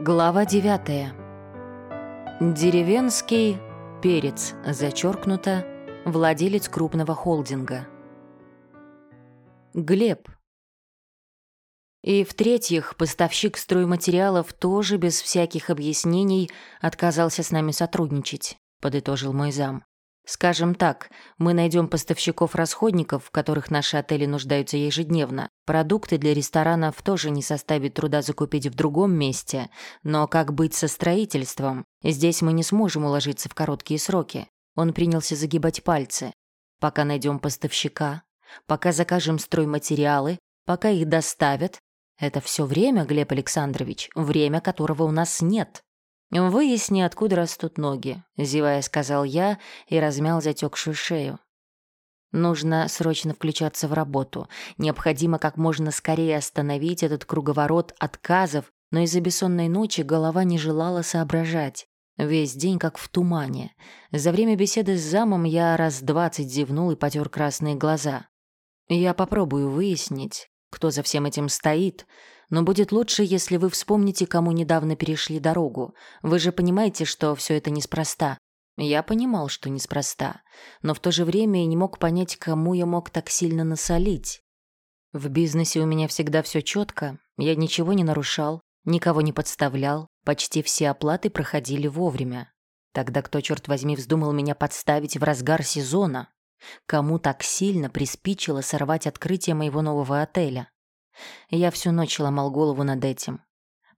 Глава 9. Деревенский перец, зачеркнуто, владелец крупного холдинга. Глеб. И в-третьих, поставщик стройматериалов тоже без всяких объяснений отказался с нами сотрудничать, подытожил мой зам. Скажем так, мы найдем поставщиков расходников, в которых наши отели нуждаются ежедневно. Продукты для ресторанов тоже не составит труда закупить в другом месте. Но как быть со строительством? Здесь мы не сможем уложиться в короткие сроки. Он принялся загибать пальцы. Пока найдем поставщика, пока закажем стройматериалы, пока их доставят. Это все время, Глеб Александрович, время которого у нас нет. «Выясни, откуда растут ноги», — зевая сказал я и размял затекшую шею. Нужно срочно включаться в работу. Необходимо как можно скорее остановить этот круговорот отказов, но из-за бессонной ночи голова не желала соображать. Весь день как в тумане. За время беседы с замом я раз двадцать зевнул и потер красные глаза. Я попробую выяснить, кто за всем этим стоит, но будет лучше, если вы вспомните, кому недавно перешли дорогу. Вы же понимаете, что все это неспроста. Я понимал, что неспроста, но в то же время и не мог понять, кому я мог так сильно насолить. В бизнесе у меня всегда все четко, я ничего не нарушал, никого не подставлял, почти все оплаты проходили вовремя. Тогда кто, черт возьми, вздумал меня подставить в разгар сезона? Кому так сильно приспичило сорвать открытие моего нового отеля? Я всю ночь ломал голову над этим.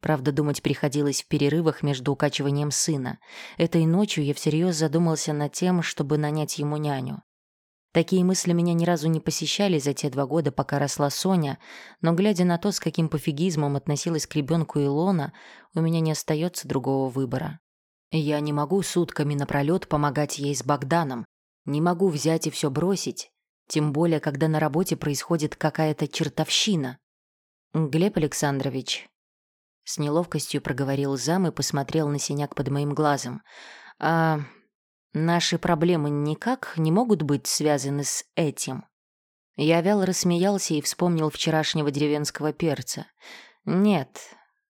Правда, думать приходилось в перерывах между укачиванием сына. Этой ночью я всерьез задумался над тем, чтобы нанять ему няню. Такие мысли меня ни разу не посещали за те два года, пока росла Соня, но, глядя на то, с каким пофигизмом относилась к ребенку Илона, у меня не остается другого выбора. Я не могу сутками напролет помогать ей с Богданом, не могу взять и все бросить, тем более, когда на работе происходит какая-то чертовщина. «Глеб Александрович», — с неловкостью проговорил зам и посмотрел на синяк под моим глазом, «а наши проблемы никак не могут быть связаны с этим?» Я вяло рассмеялся и вспомнил вчерашнего деревенского перца. «Нет,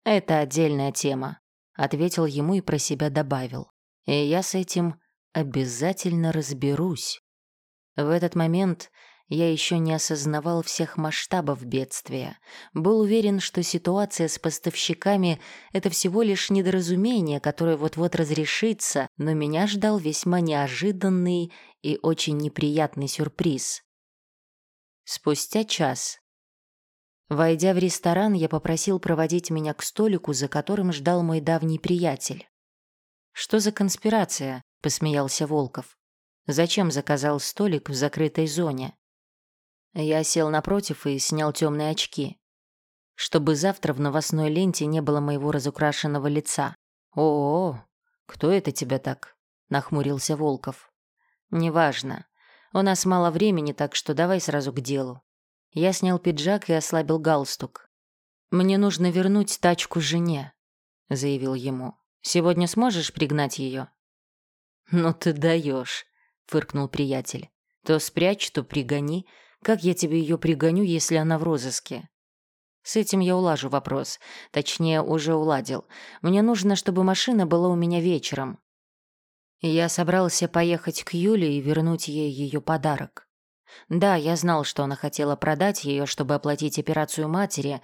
это отдельная тема», — ответил ему и про себя добавил. «И я с этим обязательно разберусь». В этот момент я еще не осознавал всех масштабов бедствия. Был уверен, что ситуация с поставщиками — это всего лишь недоразумение, которое вот-вот разрешится, но меня ждал весьма неожиданный и очень неприятный сюрприз. Спустя час. Войдя в ресторан, я попросил проводить меня к столику, за которым ждал мой давний приятель. «Что за конспирация?» — посмеялся Волков. «Зачем заказал столик в закрытой зоне?» Я сел напротив и снял темные очки, чтобы завтра в новостной ленте не было моего разукрашенного лица. «О, кто это тебя так?» — нахмурился Волков. «Неважно. У нас мало времени, так что давай сразу к делу». Я снял пиджак и ослабил галстук. «Мне нужно вернуть тачку жене», — заявил ему. «Сегодня сможешь пригнать ее?» «Ну ты даешь», — фыркнул приятель. «То спрячь, то пригони. Как я тебе ее пригоню, если она в розыске? С этим я улажу вопрос. Точнее, уже уладил. Мне нужно, чтобы машина была у меня вечером. Я собрался поехать к Юле и вернуть ей ее подарок. Да, я знал, что она хотела продать ее, чтобы оплатить операцию матери.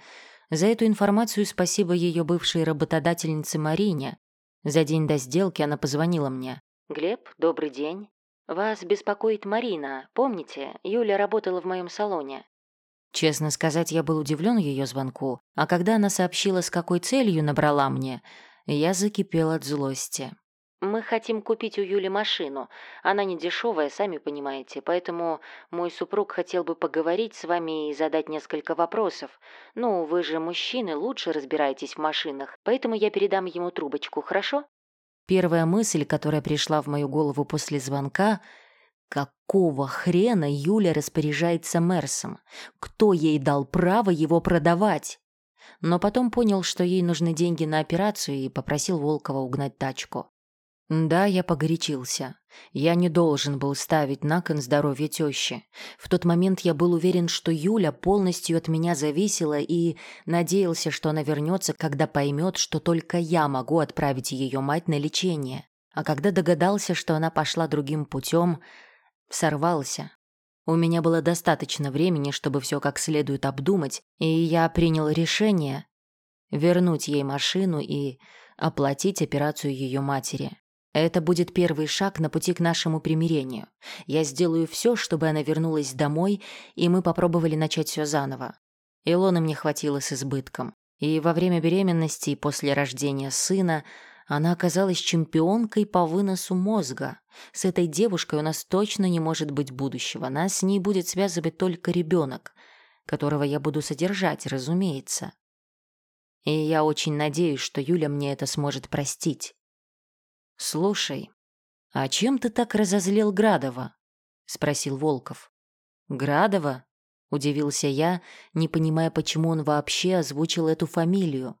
За эту информацию спасибо ее бывшей работодательнице Марине. За день до сделки она позвонила мне. «Глеб, добрый день. «Вас беспокоит Марина. Помните, Юля работала в моем салоне». Честно сказать, я был удивлен ее звонку, а когда она сообщила, с какой целью набрала мне, я закипел от злости. «Мы хотим купить у Юли машину. Она не дешевая, сами понимаете, поэтому мой супруг хотел бы поговорить с вами и задать несколько вопросов. Ну, вы же мужчины, лучше разбираетесь в машинах, поэтому я передам ему трубочку, хорошо?» Первая мысль, которая пришла в мою голову после звонка — Какого хрена Юля распоряжается Мерсом? Кто ей дал право его продавать? Но потом понял, что ей нужны деньги на операцию и попросил Волкова угнать тачку. Да, я погорячился. Я не должен был ставить на кон здоровье тещи. В тот момент я был уверен, что Юля полностью от меня зависела и надеялся, что она вернется, когда поймет, что только я могу отправить ее мать на лечение. А когда догадался, что она пошла другим путем, сорвался. У меня было достаточно времени, чтобы все как следует обдумать, и я принял решение вернуть ей машину и оплатить операцию ее матери. Это будет первый шаг на пути к нашему примирению. Я сделаю все, чтобы она вернулась домой, и мы попробовали начать все заново. Илоны мне хватило с избытком. И во время беременности и после рождения сына она оказалась чемпионкой по выносу мозга. С этой девушкой у нас точно не может быть будущего. Нас с ней будет связывать только ребенок, которого я буду содержать, разумеется. И я очень надеюсь, что Юля мне это сможет простить. «Слушай, а чем ты так разозлил Градова?» — спросил Волков. «Градова?» — удивился я, не понимая, почему он вообще озвучил эту фамилию.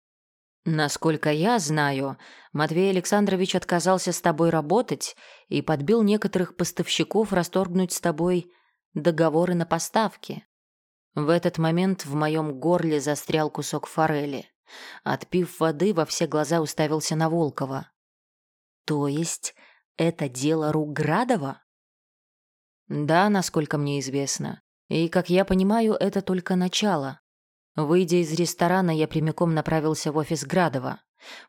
«Насколько я знаю, Матвей Александрович отказался с тобой работать и подбил некоторых поставщиков расторгнуть с тобой договоры на поставки». В этот момент в моем горле застрял кусок форели. Отпив воды, во все глаза уставился на Волкова. То есть это дело рук Градова? Да, насколько мне известно. И, как я понимаю, это только начало. Выйдя из ресторана, я прямиком направился в офис Градова.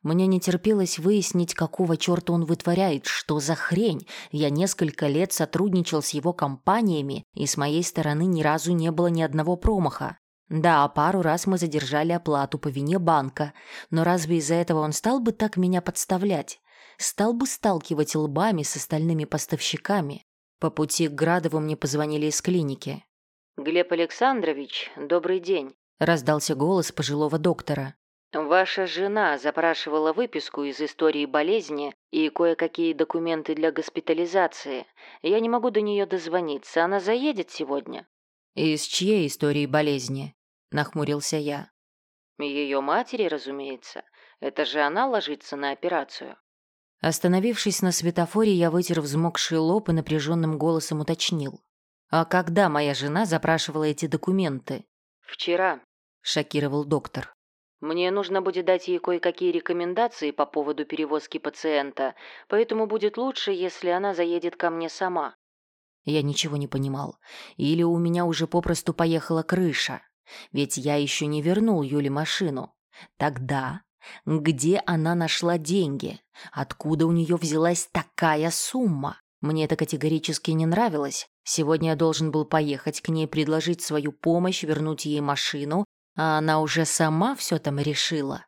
Мне не терпелось выяснить, какого черта он вытворяет, что за хрень. Я несколько лет сотрудничал с его компаниями, и с моей стороны ни разу не было ни одного промаха. Да, пару раз мы задержали оплату по вине банка, но разве из-за этого он стал бы так меня подставлять? Стал бы сталкивать лбами с остальными поставщиками. По пути к Градову мне позвонили из клиники. «Глеб Александрович, добрый день», — раздался голос пожилого доктора. «Ваша жена запрашивала выписку из истории болезни и кое-какие документы для госпитализации. Я не могу до нее дозвониться. Она заедет сегодня?» «Из чьей истории болезни?» — нахмурился я. «Ее матери, разумеется. Это же она ложится на операцию». Остановившись на светофоре, я вытер взмокший лоб и напряженным голосом уточнил. «А когда моя жена запрашивала эти документы?» «Вчера», — шокировал доктор. «Мне нужно будет дать ей кое-какие рекомендации по поводу перевозки пациента, поэтому будет лучше, если она заедет ко мне сама». Я ничего не понимал. Или у меня уже попросту поехала крыша. Ведь я еще не вернул Юле машину. Тогда где она нашла деньги? Откуда у нее взялась такая сумма? Мне это категорически не нравилось. Сегодня я должен был поехать к ней, предложить свою помощь, вернуть ей машину, а она уже сама все там решила.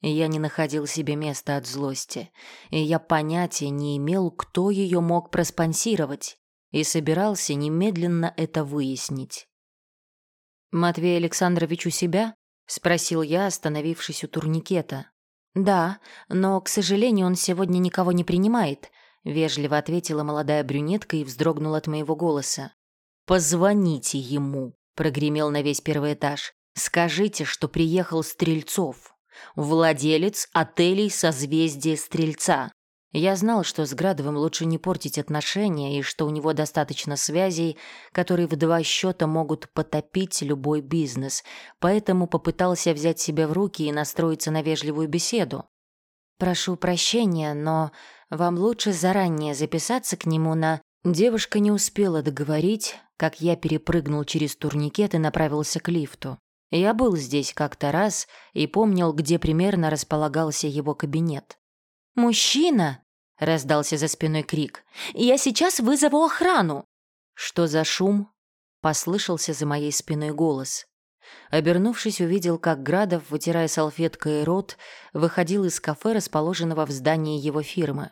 Я не находил себе места от злости, и я понятия не имел, кто ее мог проспонсировать, и собирался немедленно это выяснить. «Матвей Александрович у себя?» — спросил я, остановившись у турникета. «Да, но, к сожалению, он сегодня никого не принимает», — вежливо ответила молодая брюнетка и вздрогнула от моего голоса. «Позвоните ему», — прогремел на весь первый этаж. «Скажите, что приехал Стрельцов, владелец отелей «Созвездие Стрельца». Я знал, что с Градовым лучше не портить отношения и что у него достаточно связей, которые в два счета могут потопить любой бизнес, поэтому попытался взять себя в руки и настроиться на вежливую беседу. «Прошу прощения, но вам лучше заранее записаться к нему на...» Девушка не успела договорить, как я перепрыгнул через турникет и направился к лифту. Я был здесь как-то раз и помнил, где примерно располагался его кабинет. «Мужчина!» — раздался за спиной крик. «Я сейчас вызову охрану!» «Что за шум?» — послышался за моей спиной голос. Обернувшись, увидел, как Градов, вытирая салфеткой рот, выходил из кафе, расположенного в здании его фирмы.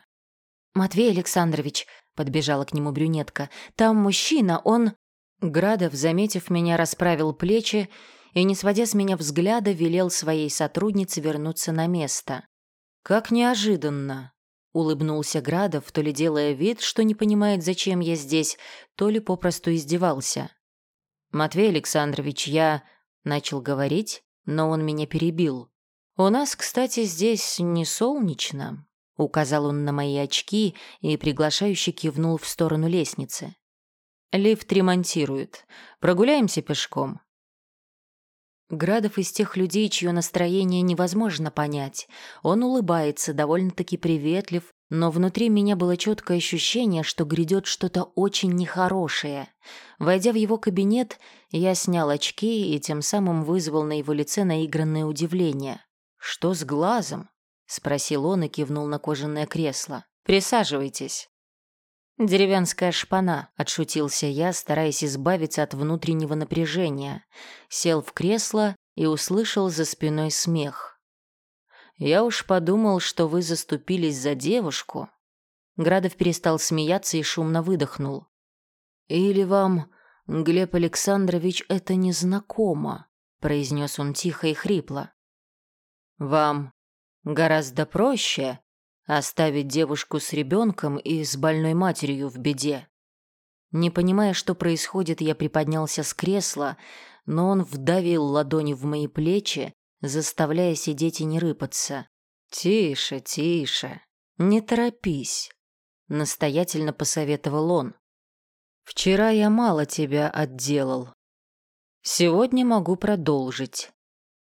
«Матвей Александрович», — подбежала к нему брюнетка, — «там мужчина, он...» Градов, заметив меня, расправил плечи и, не сводя с меня взгляда, велел своей сотруднице вернуться на место. «Как неожиданно!» — улыбнулся Градов, то ли делая вид, что не понимает, зачем я здесь, то ли попросту издевался. «Матвей Александрович, я...» — начал говорить, но он меня перебил. «У нас, кстати, здесь не солнечно. указал он на мои очки и приглашающе кивнул в сторону лестницы. Лифт ремонтируют. Прогуляемся пешком. Градов из тех людей, чье настроение невозможно понять. Он улыбается, довольно-таки приветлив, но внутри меня было четкое ощущение, что грядет что-то очень нехорошее. Войдя в его кабинет, я снял очки и тем самым вызвал на его лице наигранное удивление. «Что с глазом?» — спросил он и кивнул на кожаное кресло. «Присаживайтесь». «Деревенская шпана», — отшутился я, стараясь избавиться от внутреннего напряжения. Сел в кресло и услышал за спиной смех. «Я уж подумал, что вы заступились за девушку». Градов перестал смеяться и шумно выдохнул. «Или вам, Глеб Александрович, это не знакомо?» — произнес он тихо и хрипло. «Вам гораздо проще Оставить девушку с ребенком и с больной матерью в беде. Не понимая, что происходит, я приподнялся с кресла, но он вдавил ладони в мои плечи, заставляя сидеть и не рыпаться. «Тише, тише, не торопись», — настоятельно посоветовал он. «Вчера я мало тебя отделал. Сегодня могу продолжить.